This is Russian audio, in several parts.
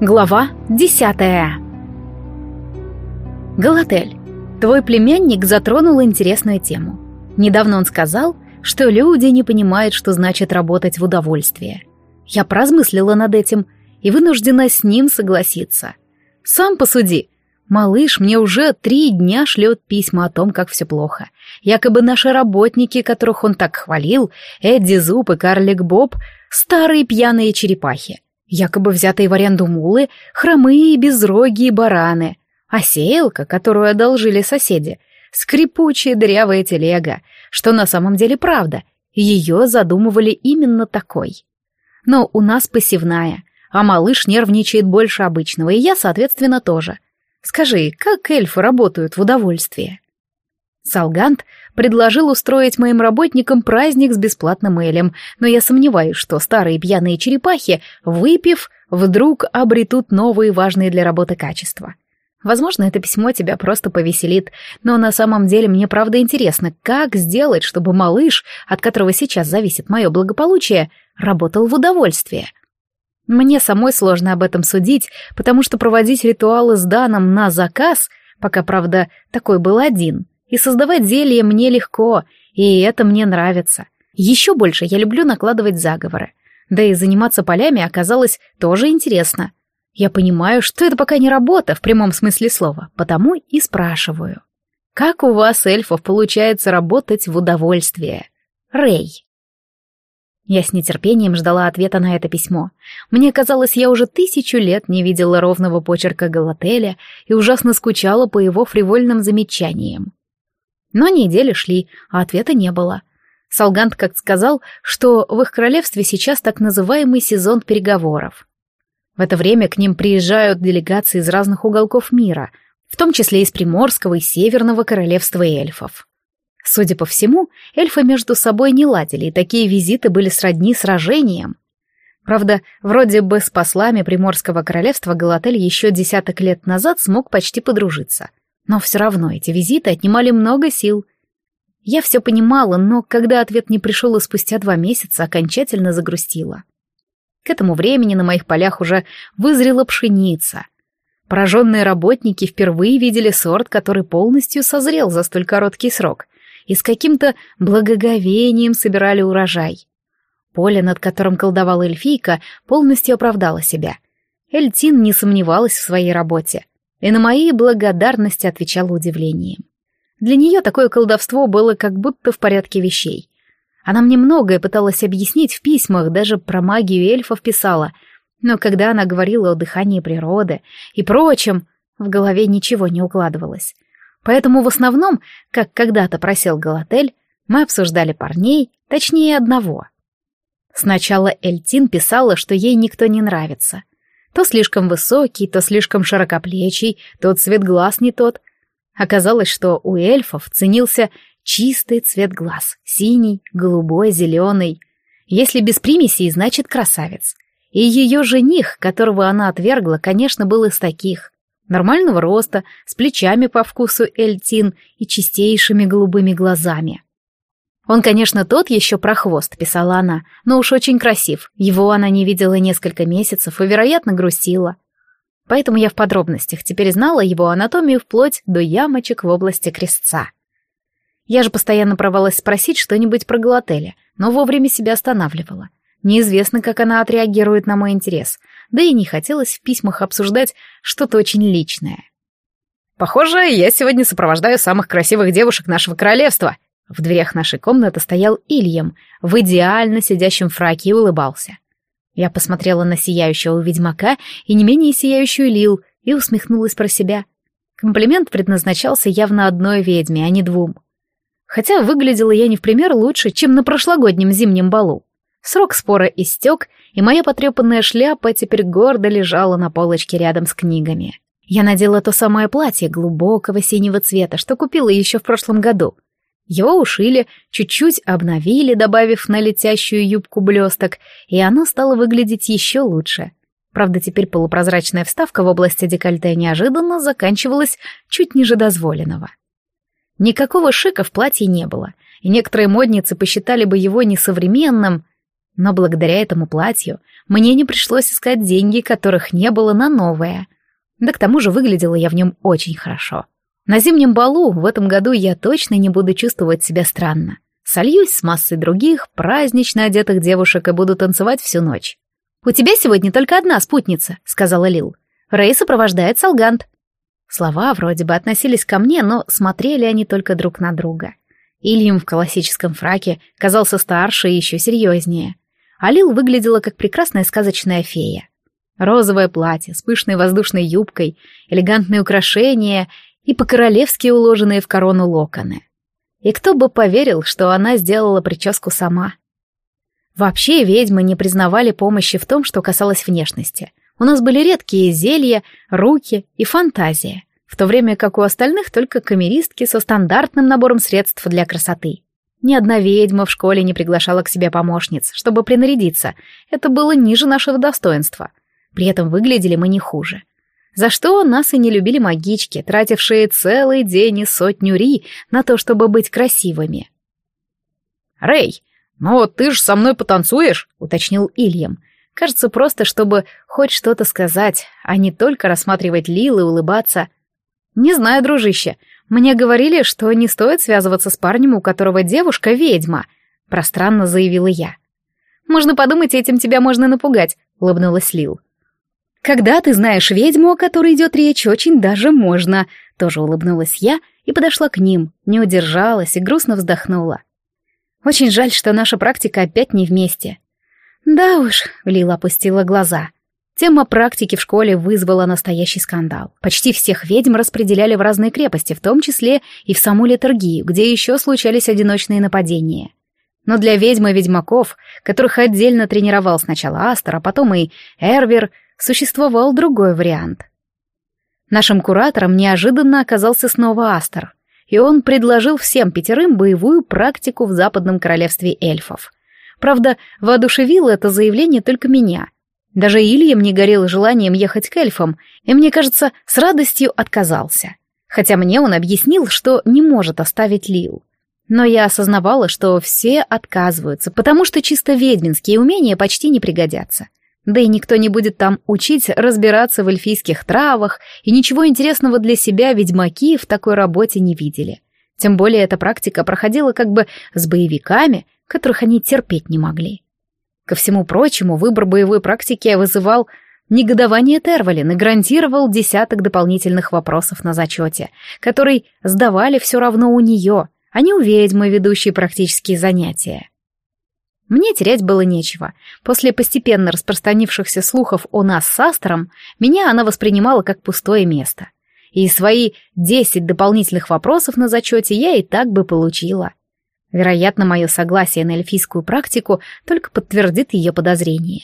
Глава десятая Галатель, твой племянник затронул интересную тему. Недавно он сказал, что люди не понимают, что значит работать в удовольствие. Я поразмыслила над этим и вынуждена с ним согласиться. Сам посуди. Малыш мне уже три дня шлет письма о том, как все плохо. Якобы наши работники, которых он так хвалил, Эдди Зуб и Карлик Боб, старые пьяные черепахи. Якобы взятые в аренду мулы, хромые и безрогие бараны. А сеялка, которую одолжили соседи, скрипучая дырявая телега, что на самом деле правда, ее задумывали именно такой. Но у нас посевная, а малыш нервничает больше обычного, и я, соответственно, тоже. Скажи, как эльфы работают в удовольствие? Салгант предложил устроить моим работникам праздник с бесплатным элем, но я сомневаюсь, что старые пьяные черепахи, выпив, вдруг обретут новые важные для работы качества. Возможно, это письмо тебя просто повеселит, но на самом деле мне правда интересно, как сделать, чтобы малыш, от которого сейчас зависит мое благополучие, работал в удовольствие. Мне самой сложно об этом судить, потому что проводить ритуалы с Даном на заказ, пока, правда, такой был один, и создавать зелье мне легко, и это мне нравится. Еще больше я люблю накладывать заговоры. Да и заниматься полями оказалось тоже интересно. Я понимаю, что это пока не работа в прямом смысле слова, потому и спрашиваю. Как у вас, эльфов, получается работать в удовольствие? Рэй. Я с нетерпением ждала ответа на это письмо. Мне казалось, я уже тысячу лет не видела ровного почерка Галателя и ужасно скучала по его фривольным замечаниям. Но недели шли, а ответа не было. Салгант как сказал, что в их королевстве сейчас так называемый сезон переговоров. В это время к ним приезжают делегации из разных уголков мира, в том числе из Приморского и Северного королевства эльфов. Судя по всему, эльфы между собой не ладили, и такие визиты были сродни сражениям. Правда, вроде бы с послами Приморского королевства Галатель еще десяток лет назад смог почти подружиться. Но все равно эти визиты отнимали много сил. Я все понимала, но когда ответ не пришел и спустя два месяца, окончательно загрустила. К этому времени на моих полях уже вызрела пшеница. Пораженные работники впервые видели сорт, который полностью созрел за столь короткий срок, и с каким-то благоговением собирали урожай. Поле, над которым колдовала эльфийка, полностью оправдало себя. Эльтин не сомневалась в своей работе, и на мои благодарности отвечала удивлением. Для нее такое колдовство было как будто в порядке вещей. Она мне многое пыталась объяснить в письмах, даже про магию эльфов писала, но когда она говорила о дыхании природы и прочем, в голове ничего не укладывалось. Поэтому в основном, как когда-то просил Галатель, мы обсуждали парней, точнее одного. Сначала Эльтин писала, что ей никто не нравится. То слишком высокий, то слишком широкоплечий, то цвет глаз не тот. Оказалось, что у эльфов ценился Чистый цвет глаз, синий, голубой, зеленый. Если без примесей, значит красавец. И ее жених, которого она отвергла, конечно, был из таких. Нормального роста, с плечами по вкусу эльтин и чистейшими голубыми глазами. Он, конечно, тот еще прохвост, писала она, но уж очень красив. Его она не видела несколько месяцев и, вероятно, грустила. Поэтому я в подробностях теперь знала его анатомию вплоть до ямочек в области крестца. Я же постоянно провалась спросить что-нибудь про Галателя, но вовремя себя останавливала. Неизвестно, как она отреагирует на мой интерес, да и не хотелось в письмах обсуждать что-то очень личное. «Похоже, я сегодня сопровождаю самых красивых девушек нашего королевства», в дверях нашей комнаты стоял Ильям, в идеально сидящем фраке и улыбался. Я посмотрела на сияющего ведьмака и не менее сияющую Лил и усмехнулась про себя. Комплимент предназначался явно одной ведьме, а не двум. Хотя выглядела я не в пример лучше, чем на прошлогоднем зимнем балу. Срок спора истек, и моя потрепанная шляпа теперь гордо лежала на полочке рядом с книгами. Я надела то самое платье глубокого синего цвета, что купила еще в прошлом году. Его ушили, чуть-чуть обновили, добавив на летящую юбку блесток, и оно стало выглядеть еще лучше. Правда, теперь полупрозрачная вставка в области декольте неожиданно заканчивалась чуть ниже дозволенного. Никакого шика в платье не было, и некоторые модницы посчитали бы его несовременным, Но благодаря этому платью мне не пришлось искать деньги, которых не было на новое. Да к тому же выглядела я в нем очень хорошо. На зимнем балу в этом году я точно не буду чувствовать себя странно. Сольюсь с массой других, празднично одетых девушек и буду танцевать всю ночь. «У тебя сегодня только одна спутница», — сказала Лил. «Рэй сопровождает Салгант». Слова вроде бы относились ко мне, но смотрели они только друг на друга. Ильям в классическом фраке казался старше и еще серьезнее. А Лил выглядела как прекрасная сказочная фея. Розовое платье с пышной воздушной юбкой, элегантные украшения и по-королевски уложенные в корону локоны. И кто бы поверил, что она сделала прическу сама. Вообще ведьмы не признавали помощи в том, что касалось внешности. У нас были редкие зелья, руки и фантазия, в то время как у остальных только камеристки со стандартным набором средств для красоты. Ни одна ведьма в школе не приглашала к себе помощниц, чтобы принарядиться. Это было ниже нашего достоинства. При этом выглядели мы не хуже. За что нас и не любили магички, тратившие целый день и сотню ри на то, чтобы быть красивыми. «Рэй, «Но ты же со мной потанцуешь?» — уточнил Ильям. Кажется, просто чтобы хоть что-то сказать, а не только рассматривать Лил и улыбаться. «Не знаю, дружище. Мне говорили, что не стоит связываться с парнем, у которого девушка ведьма», — пространно заявила я. «Можно подумать, этим тебя можно напугать», — улыбнулась Лил. «Когда ты знаешь ведьму, о которой идет речь, очень даже можно», — тоже улыбнулась я и подошла к ним, не удержалась и грустно вздохнула. Очень жаль, что наша практика опять не вместе. Да уж, Лила опустила глаза. Тема практики в школе вызвала настоящий скандал. Почти всех ведьм распределяли в разные крепости, в том числе и в саму литургию, где еще случались одиночные нападения. Но для ведьмы ведьмаков, которых отдельно тренировал сначала Астер, а потом и Эрвер, существовал другой вариант. Нашим куратором неожиданно оказался снова Астер и он предложил всем пятерым боевую практику в западном королевстве эльфов. Правда, воодушевило это заявление только меня. Даже Ильям не горел желанием ехать к эльфам, и, мне кажется, с радостью отказался. Хотя мне он объяснил, что не может оставить Лил. Но я осознавала, что все отказываются, потому что чисто ведьминские умения почти не пригодятся. Да и никто не будет там учить разбираться в эльфийских травах, и ничего интересного для себя ведьмаки в такой работе не видели. Тем более эта практика проходила как бы с боевиками, которых они терпеть не могли. Ко всему прочему, выбор боевой практики вызывал негодование Тервалин и гарантировал десяток дополнительных вопросов на зачете, который сдавали все равно у нее, а не у ведьмы, ведущей практические занятия. Мне терять было нечего. После постепенно распространившихся слухов о нас с Астером, меня она воспринимала как пустое место. И свои десять дополнительных вопросов на зачете я и так бы получила. Вероятно, мое согласие на эльфийскую практику только подтвердит ее подозрение.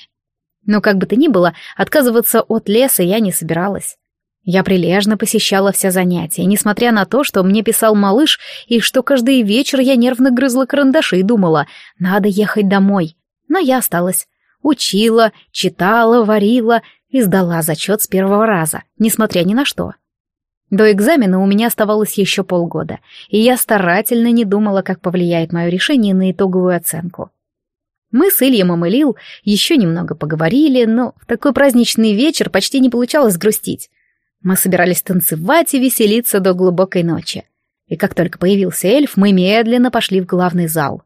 Но как бы то ни было, отказываться от леса я не собиралась. Я прилежно посещала все занятия, несмотря на то, что мне писал малыш, и что каждый вечер я нервно грызла карандаши и думала, надо ехать домой. Но я осталась. Учила, читала, варила и сдала зачет с первого раза, несмотря ни на что. До экзамена у меня оставалось еще полгода, и я старательно не думала, как повлияет мое решение на итоговую оценку. Мы с Ильямом и Лил еще немного поговорили, но в такой праздничный вечер почти не получалось грустить. Мы собирались танцевать и веселиться до глубокой ночи. И как только появился эльф, мы медленно пошли в главный зал.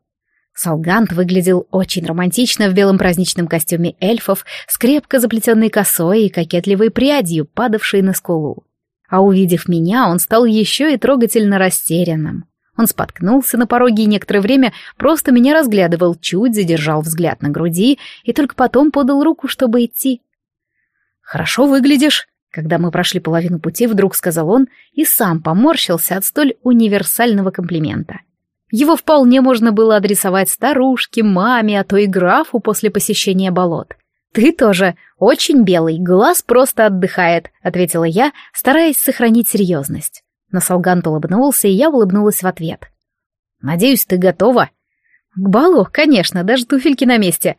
Салгант выглядел очень романтично в белом праздничном костюме эльфов с крепко заплетенной косой и кокетливой прядью, падавшей на скулу. А увидев меня, он стал еще и трогательно растерянным. Он споткнулся на пороге и некоторое время просто меня разглядывал, чуть задержал взгляд на груди и только потом подал руку, чтобы идти. «Хорошо выглядишь», когда мы прошли половину пути, вдруг сказал он и сам поморщился от столь универсального комплимента. Его вполне можно было адресовать старушке, маме, а то и графу после посещения болот. «Ты тоже очень белый, глаз просто отдыхает», — ответила я, стараясь сохранить серьезность. Но Солгант улыбнулся, и я улыбнулась в ответ. «Надеюсь, ты готова?» «К балу, конечно, даже туфельки на месте»,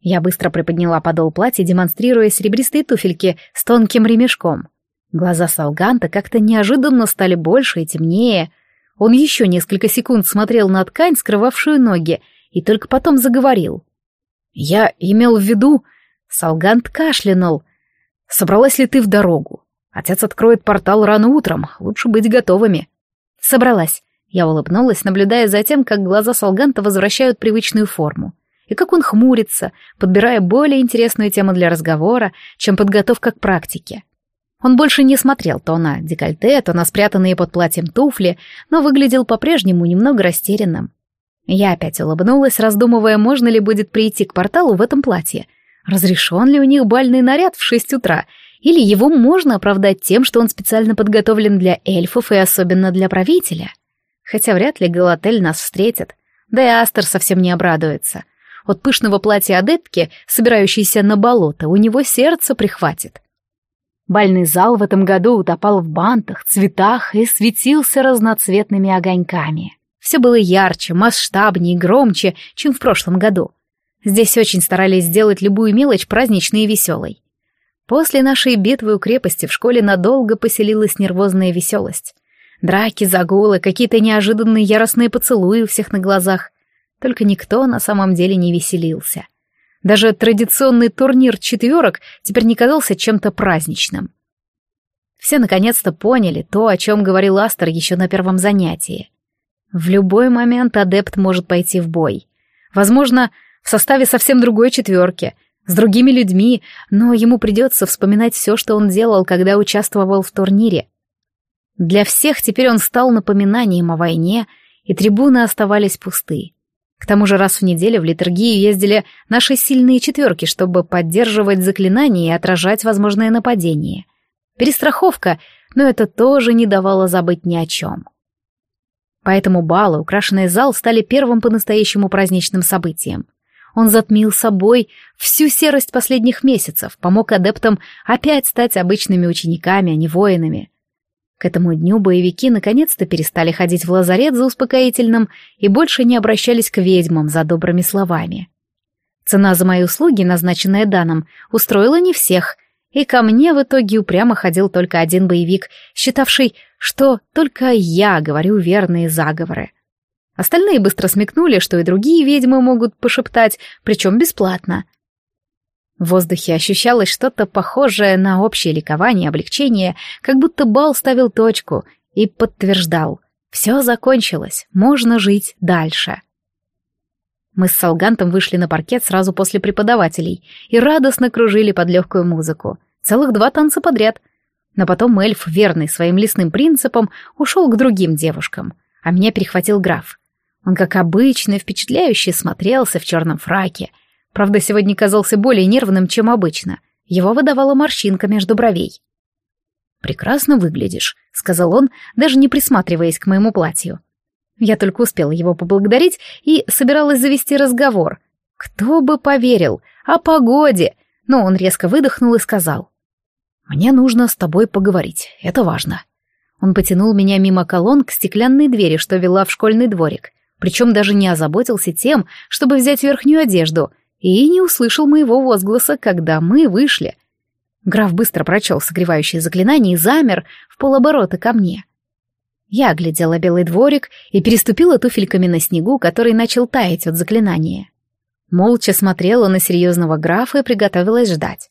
я быстро приподняла подол платья, демонстрируя серебристые туфельки с тонким ремешком. Глаза Салганта как-то неожиданно стали больше и темнее. Он еще несколько секунд смотрел на ткань, скрывавшую ноги, и только потом заговорил. Я имел в виду... Салгант кашлянул. Собралась ли ты в дорогу? Отец откроет портал рано утром, лучше быть готовыми. Собралась. Я улыбнулась, наблюдая за тем, как глаза Салганта возвращают привычную форму, и как он хмурится, подбирая более интересную тему для разговора, чем подготовка к практике. Он больше не смотрел то на декольте, то на спрятанные под платьем туфли, но выглядел по-прежнему немного растерянным. Я опять улыбнулась, раздумывая, можно ли будет прийти к порталу в этом платье. Разрешен ли у них бальный наряд в шесть утра, или его можно оправдать тем, что он специально подготовлен для эльфов и особенно для правителя? Хотя вряд ли Галатель нас встретит, да и Астер совсем не обрадуется. От пышного платья адептки, собирающейся на болото, у него сердце прихватит. Бальный зал в этом году утопал в бантах, цветах и светился разноцветными огоньками. Все было ярче, масштабнее громче, чем в прошлом году. Здесь очень старались сделать любую мелочь праздничной и веселой. После нашей битвы у крепости в школе надолго поселилась нервозная веселость. Драки, загулы, какие-то неожиданные яростные поцелуи у всех на глазах. Только никто на самом деле не веселился. Даже традиционный турнир четверок теперь не казался чем-то праздничным. Все наконец-то поняли то, о чем говорил Астер еще на первом занятии. В любой момент адепт может пойти в бой. Возможно, в составе совсем другой четверки, с другими людьми, но ему придется вспоминать все, что он делал, когда участвовал в турнире. Для всех теперь он стал напоминанием о войне, и трибуны оставались пусты. К тому же раз в неделю в литургии ездили наши сильные четверки, чтобы поддерживать заклинания и отражать возможное нападение. Перестраховка, но это тоже не давало забыть ни о чем. Поэтому балы, украшенный зал, стали первым по-настоящему праздничным событием. Он затмил собой всю серость последних месяцев, помог адептам опять стать обычными учениками, а не воинами. К этому дню боевики наконец-то перестали ходить в лазарет за успокоительным и больше не обращались к ведьмам за добрыми словами. Цена за мои услуги, назначенная Даном, устроила не всех — и ко мне в итоге упрямо ходил только один боевик, считавший, что только я говорю верные заговоры. Остальные быстро смекнули, что и другие ведьмы могут пошептать, причем бесплатно. В воздухе ощущалось что-то похожее на общее ликование облегчение, как будто бал ставил точку и подтверждал. Все закончилось, можно жить дальше. Мы с Салгантом вышли на паркет сразу после преподавателей и радостно кружили под легкую музыку. Целых два танца подряд. Но потом эльф, верный своим лесным принципам, ушел к другим девушкам, а меня перехватил граф. Он, как обычно, впечатляюще смотрелся в черном фраке. Правда, сегодня казался более нервным, чем обычно. Его выдавала морщинка между бровей. «Прекрасно выглядишь», — сказал он, даже не присматриваясь к моему платью. Я только успела его поблагодарить и собиралась завести разговор. Кто бы поверил? О погоде! Но он резко выдохнул и сказал. «Мне нужно с тобой поговорить, это важно». Он потянул меня мимо колонн к стеклянной двери, что вела в школьный дворик, причем даже не озаботился тем, чтобы взять верхнюю одежду, и не услышал моего возгласа, когда мы вышли. Граф быстро прочел согревающее заклинание и замер в полоборота ко мне. Я оглядела белый дворик и переступила туфельками на снегу, который начал таять от заклинания. Молча смотрела на серьезного графа и приготовилась ждать.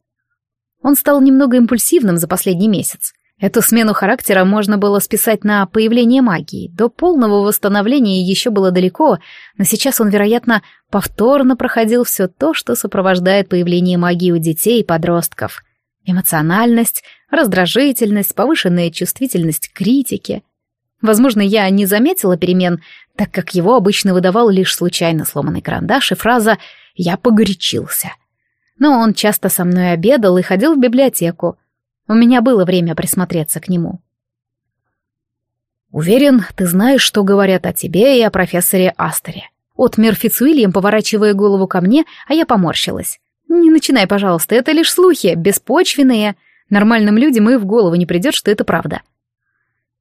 Он стал немного импульсивным за последний месяц. Эту смену характера можно было списать на появление магии. До полного восстановления еще было далеко, но сейчас он, вероятно, повторно проходил все то, что сопровождает появление магии у детей и подростков. Эмоциональность, раздражительность, повышенная чувствительность к критике — Возможно, я не заметила перемен, так как его обычно выдавал лишь случайно сломанный карандаш и фраза «я погорячился». Но он часто со мной обедал и ходил в библиотеку. У меня было время присмотреться к нему. «Уверен, ты знаешь, что говорят о тебе и о профессоре Астере». От Мерфиц Уильям, поворачивая голову ко мне, а я поморщилась. «Не начинай, пожалуйста, это лишь слухи, беспочвенные. Нормальным людям и в голову не придет, что это правда».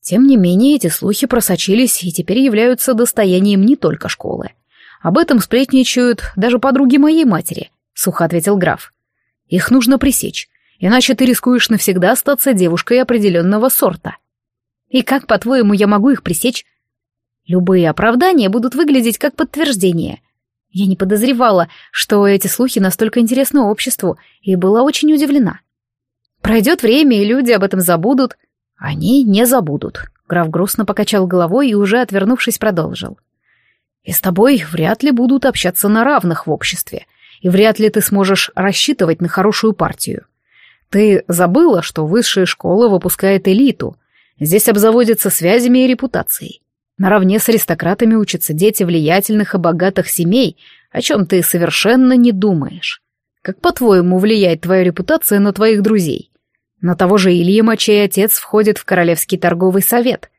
Тем не менее, эти слухи просочились и теперь являются достоянием не только школы. Об этом сплетничают даже подруги моей матери, сухо ответил граф. Их нужно пресечь, иначе ты рискуешь навсегда остаться девушкой определенного сорта. И как, по-твоему, я могу их пресечь? Любые оправдания будут выглядеть как подтверждение. Я не подозревала, что эти слухи настолько интересны обществу, и была очень удивлена. Пройдет время, и люди об этом забудут. Они не забудут. Граф грустно покачал головой и уже отвернувшись продолжил. И с тобой вряд ли будут общаться на равных в обществе, и вряд ли ты сможешь рассчитывать на хорошую партию. Ты забыла, что высшая школа выпускает элиту. Здесь обзаводятся связями и репутацией. Наравне с аристократами учатся дети влиятельных и богатых семей, о чем ты совершенно не думаешь. Как, по-твоему, влияет твоя репутация на твоих друзей? На того же Ильяма, чей отец входит в Королевский торговый совет.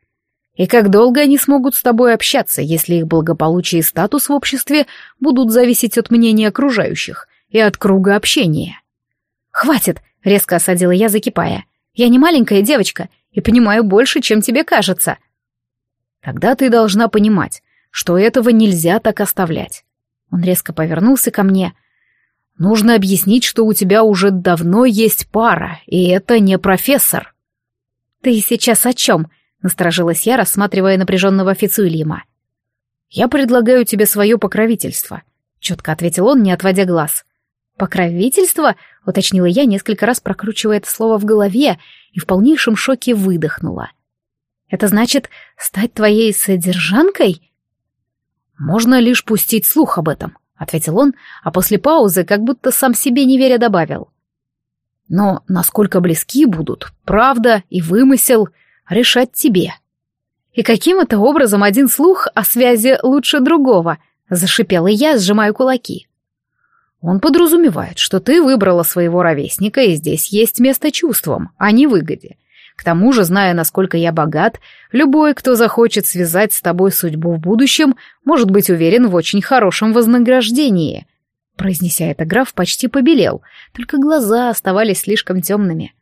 И как долго они смогут с тобой общаться, если их благополучие и статус в обществе будут зависеть от мнения окружающих и от круга общения? «Хватит!» — резко осадила я, закипая. «Я не маленькая девочка и понимаю больше, чем тебе кажется». Тогда ты должна понимать, что этого нельзя так оставлять. Он резко повернулся ко мне. Нужно объяснить, что у тебя уже давно есть пара, и это не профессор. Ты сейчас о чем? Насторожилась я, рассматривая напряженного Фицуильяма. Я предлагаю тебе свое покровительство, четко ответил он, не отводя глаз. Покровительство? уточнила я, несколько раз прокручивая это слово в голове и в полнейшем шоке выдохнула. Это значит стать твоей содержанкой? Можно лишь пустить слух об этом, ответил он, а после паузы, как будто сам себе не веря, добавил. Но насколько близки будут правда и вымысел, решать тебе. И каким это образом один слух о связи лучше другого, зашипела я, сжимая кулаки. Он подразумевает, что ты выбрала своего ровесника, и здесь есть место чувствам, а не выгоде. К тому же, зная, насколько я богат, любой, кто захочет связать с тобой судьбу в будущем, может быть уверен в очень хорошем вознаграждении. Произнеся это, граф почти побелел, только глаза оставались слишком темными.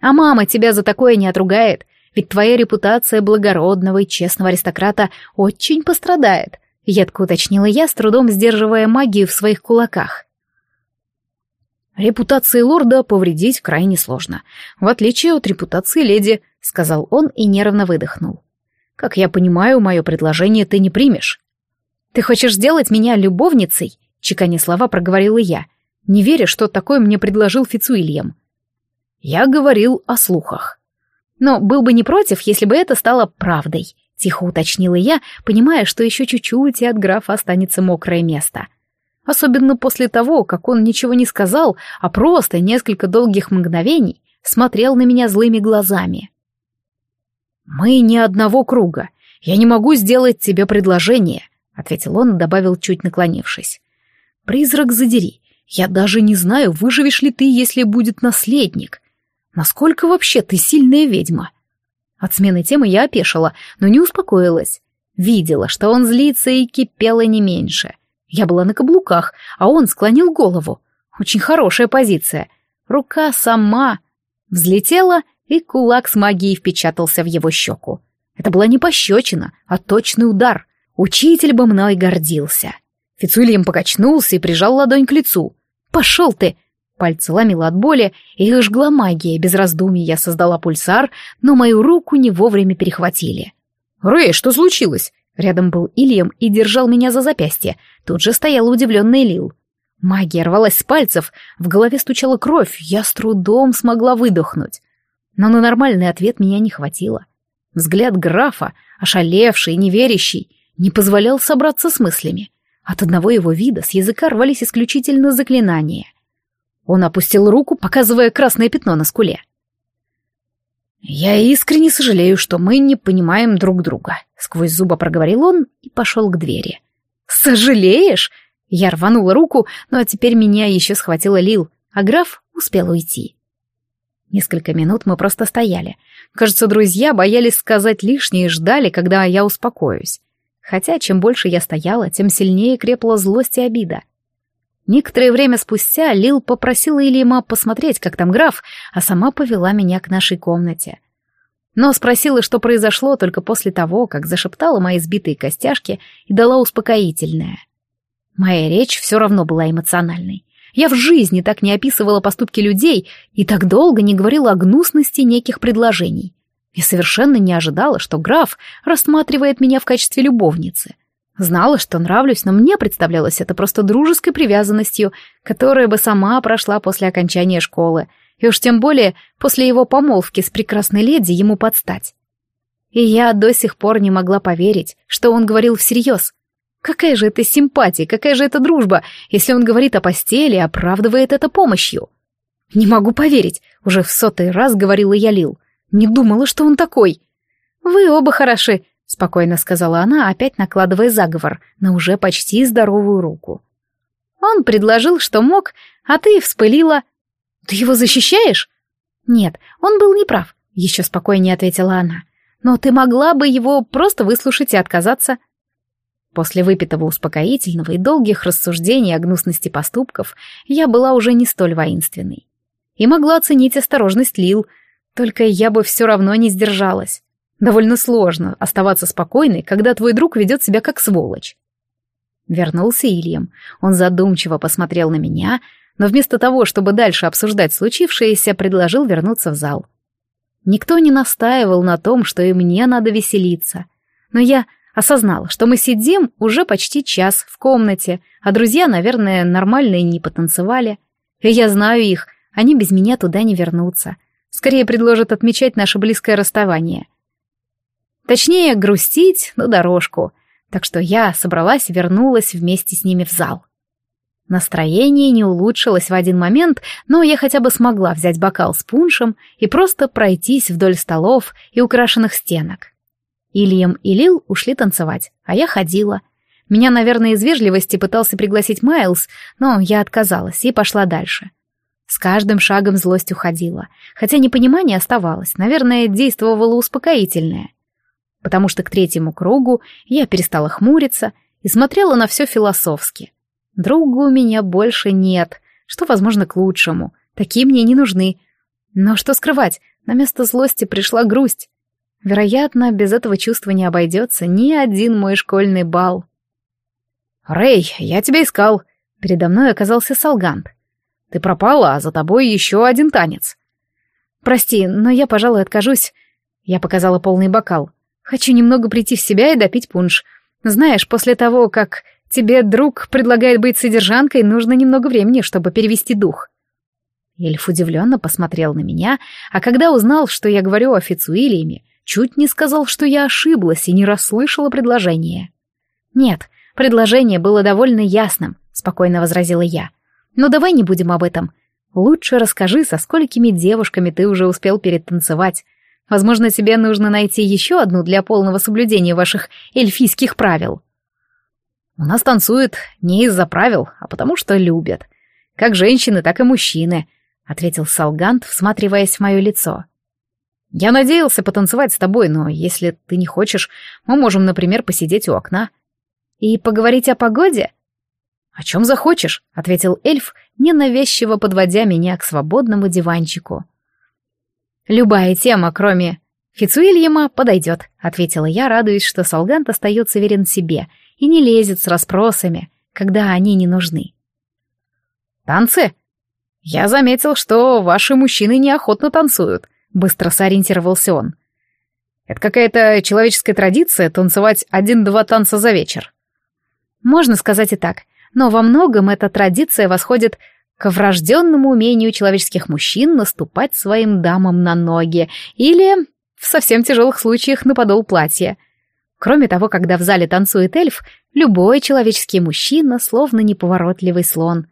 А мама тебя за такое не отругает, ведь твоя репутация благородного и честного аристократа очень пострадает, едко уточнила я, с трудом сдерживая магию в своих кулаках. Репутации лорда повредить крайне сложно, в отличие от репутации леди, сказал он и нервно выдохнул. Как я понимаю, мое предложение ты не примешь. Ты хочешь сделать меня любовницей? Чеканя слова проговорила я, не веря, что такое мне предложил Фицуильям. Я говорил о слухах. Но был бы не против, если бы это стало правдой, тихо уточнила я, понимая, что еще чуть-чуть и от графа останется мокрое место. Особенно после того, как он ничего не сказал, а просто несколько долгих мгновений смотрел на меня злыми глазами. «Мы не одного круга. Я не могу сделать тебе предложение», — ответил он добавил, чуть наклонившись. «Призрак задери. Я даже не знаю, выживешь ли ты, если будет наследник. Насколько вообще ты сильная ведьма?» От смены темы я опешила, но не успокоилась. Видела, что он злится и кипела не меньше — я была на каблуках, а он склонил голову. Очень хорошая позиция. Рука сама взлетела, и кулак с магией впечатался в его щеку. Это была не пощечина, а точный удар. Учитель бы мной гордился. Фицуильям покачнулся и прижал ладонь к лицу. «Пошел ты!» Пальцы ломило от боли, и их жгла магия. Без раздумий я создала пульсар, но мою руку не вовремя перехватили. «Рэй, что случилось?» Рядом был Ильям и держал меня за запястье. Тут же стоял удивленный Лил. Магия рвалась с пальцев, в голове стучала кровь, я с трудом смогла выдохнуть. Но на нормальный ответ меня не хватило. Взгляд графа, ошалевший, неверящий, не позволял собраться с мыслями. От одного его вида с языка рвались исключительно заклинания. Он опустил руку, показывая красное пятно на скуле. «Я искренне сожалею, что мы не понимаем друг друга», — сквозь зубы проговорил он и пошел к двери. «Сожалеешь?» Я рванула руку, но теперь меня еще схватила Лил, а граф успел уйти. Несколько минут мы просто стояли. Кажется, друзья боялись сказать лишнее и ждали, когда я успокоюсь. Хотя чем больше я стояла, тем сильнее крепла злость и обида. Некоторое время спустя Лил попросила Ильяма посмотреть, как там граф, а сама повела меня к нашей комнате. Но спросила, что произошло только после того, как зашептала мои сбитые костяшки и дала успокоительное. Моя речь все равно была эмоциональной. Я в жизни так не описывала поступки людей и так долго не говорила о гнусности неких предложений. Я совершенно не ожидала, что граф рассматривает меня в качестве любовницы. Знала, что нравлюсь, но мне представлялось это просто дружеской привязанностью, которая бы сама прошла после окончания школы, и уж тем более после его помолвки с прекрасной леди ему подстать. И я до сих пор не могла поверить, что он говорил всерьез. Какая же это симпатия, какая же это дружба, если он говорит о постели и оправдывает это помощью? Не могу поверить, уже в сотый раз говорила я Лил. Не думала, что он такой. Вы оба хороши, спокойно сказала она, опять накладывая заговор на уже почти здоровую руку. Он предложил, что мог, а ты вспылила. Ты его защищаешь? Нет, он был неправ, еще спокойнее ответила она. Но ты могла бы его просто выслушать и отказаться. После выпитого успокоительного и долгих рассуждений о гнусности поступков я была уже не столь воинственной. И могла оценить осторожность Лил, только я бы все равно не сдержалась. Довольно сложно оставаться спокойной, когда твой друг ведет себя как сволочь. Вернулся Ильям. Он задумчиво посмотрел на меня, но вместо того, чтобы дальше обсуждать случившееся, предложил вернуться в зал. Никто не настаивал на том, что и мне надо веселиться. Но я осознала, что мы сидим уже почти час в комнате, а друзья, наверное, нормально и не потанцевали. И я знаю их, они без меня туда не вернутся. Скорее предложат отмечать наше близкое расставание. Точнее, грустить на дорожку. Так что я собралась вернулась вместе с ними в зал. Настроение не улучшилось в один момент, но я хотя бы смогла взять бокал с пуншем и просто пройтись вдоль столов и украшенных стенок. Ильям и Лил ушли танцевать, а я ходила. Меня, наверное, из вежливости пытался пригласить Майлз, но я отказалась и пошла дальше. С каждым шагом злость уходила, хотя непонимание оставалось, наверное, действовало успокоительное. Потому что к третьему кругу я перестала хмуриться и смотрела на все философски. Друга у меня больше нет, что, возможно, к лучшему. Такие мне не нужны. Но что скрывать, на место злости пришла грусть. Вероятно, без этого чувства не обойдется ни один мой школьный бал. «Рэй, я тебя искал!» Передо мной оказался Салгант. «Ты пропала, а за тобой еще один танец». «Прости, но я, пожалуй, откажусь». Я показала полный бокал. «Хочу немного прийти в себя и допить пунш. Знаешь, после того, как Тебе друг предлагает быть содержанкой, нужно немного времени, чтобы перевести дух». Эльф удивленно посмотрел на меня, а когда узнал, что я говорю о Фицуильяме, чуть не сказал, что я ошиблась и не расслышала предложение. «Нет, предложение было довольно ясным», — спокойно возразила я. «Но давай не будем об этом. Лучше расскажи, со сколькими девушками ты уже успел перетанцевать. Возможно, тебе нужно найти еще одну для полного соблюдения ваших эльфийских правил». У нас танцуют не из-за правил, а потому что любят. Как женщины, так и мужчины», — ответил Салгант, всматриваясь в мое лицо. «Я надеялся потанцевать с тобой, но если ты не хочешь, мы можем, например, посидеть у окна». «И поговорить о погоде?» «О чем захочешь», — ответил эльф, ненавязчиво подводя меня к свободному диванчику. «Любая тема, кроме Фицуильяма, подойдет», — ответила я, радуясь, что Салгант остается верен себе — и не лезет с расспросами, когда они не нужны. «Танцы? Я заметил, что ваши мужчины неохотно танцуют», — быстро сориентировался он. «Это какая-то человеческая традиция танцевать один-два танца за вечер». Можно сказать и так, но во многом эта традиция восходит к врожденному умению человеческих мужчин наступать своим дамам на ноги или, в совсем тяжелых случаях, на подол платья — Кроме того, когда в зале танцует эльф, любой человеческий мужчина словно неповоротливый слон.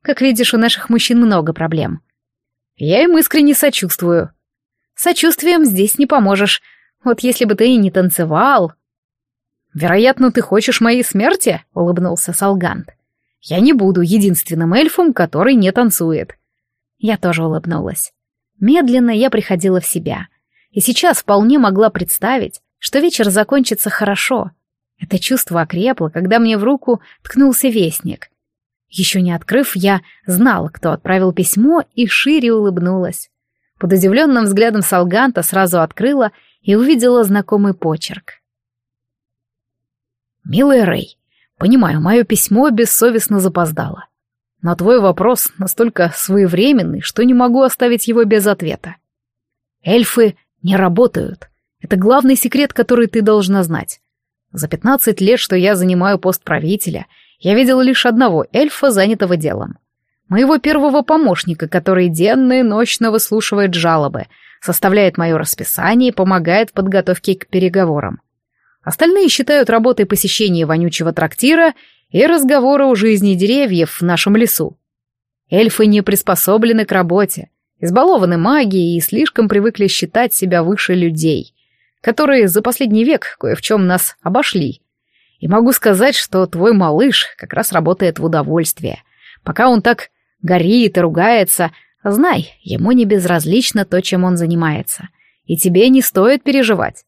Как видишь, у наших мужчин много проблем. Я им искренне сочувствую. Сочувствием здесь не поможешь. Вот если бы ты и не танцевал... «Вероятно, ты хочешь моей смерти?» — улыбнулся Салгант. «Я не буду единственным эльфом, который не танцует». Я тоже улыбнулась. Медленно я приходила в себя. И сейчас вполне могла представить, что вечер закончится хорошо. Это чувство окрепло, когда мне в руку ткнулся вестник. Еще не открыв, я знала, кто отправил письмо, и шире улыбнулась. Под удивленным взглядом Салганта сразу открыла и увидела знакомый почерк. «Милый Рэй, понимаю, мое письмо бессовестно запоздало. Но твой вопрос настолько своевременный, что не могу оставить его без ответа. Эльфы не работают. Это главный секрет, который ты должна знать. За пятнадцать лет, что я занимаю пост правителя, я видел лишь одного эльфа, занятого делом. Моего первого помощника, который денно и ночно выслушивает жалобы, составляет мое расписание и помогает в подготовке к переговорам. Остальные считают работой посещение вонючего трактира и разговоры о жизни деревьев в нашем лесу. Эльфы не приспособлены к работе, избалованы магией и слишком привыкли считать себя выше людей, которые за последний век кое в чем нас обошли. И могу сказать, что твой малыш как раз работает в удовольствие. Пока он так горит и ругается, знай, ему не безразлично то, чем он занимается. И тебе не стоит переживать.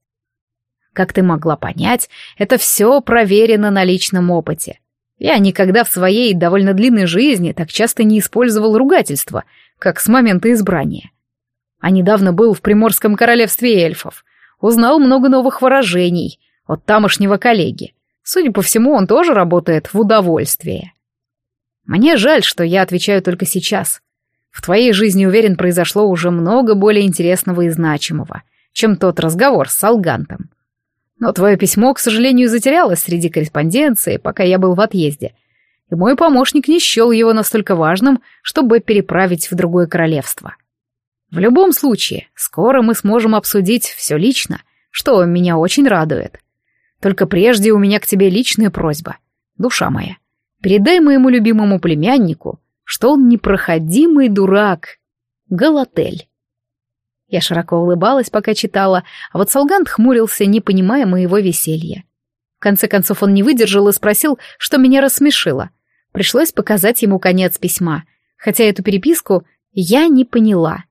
Как ты могла понять, это все проверено на личном опыте. Я никогда в своей довольно длинной жизни так часто не использовал ругательства, как с момента избрания. А недавно был в Приморском королевстве эльфов. Узнал много новых выражений от тамошнего коллеги. Судя по всему, он тоже работает в удовольствие. Мне жаль, что я отвечаю только сейчас. В твоей жизни, уверен, произошло уже много более интересного и значимого, чем тот разговор с Салгантом. Но твое письмо, к сожалению, затерялось среди корреспонденции, пока я был в отъезде. И мой помощник не счел его настолько важным, чтобы переправить в другое королевство. В любом случае, скоро мы сможем обсудить все лично, что меня очень радует. Только прежде у меня к тебе личная просьба. Душа моя, передай моему любимому племяннику, что он непроходимый дурак. Галатель. Я широко улыбалась, пока читала, а вот Солгант хмурился, не понимая моего веселья. В конце концов он не выдержал и спросил, что меня рассмешило. Пришлось показать ему конец письма, хотя эту переписку я не поняла.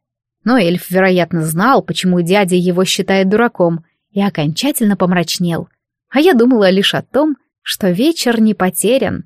Но эльф, вероятно, знал, почему дядя его считает дураком, и окончательно помрачнел. А я думала лишь о том, что вечер не потерян.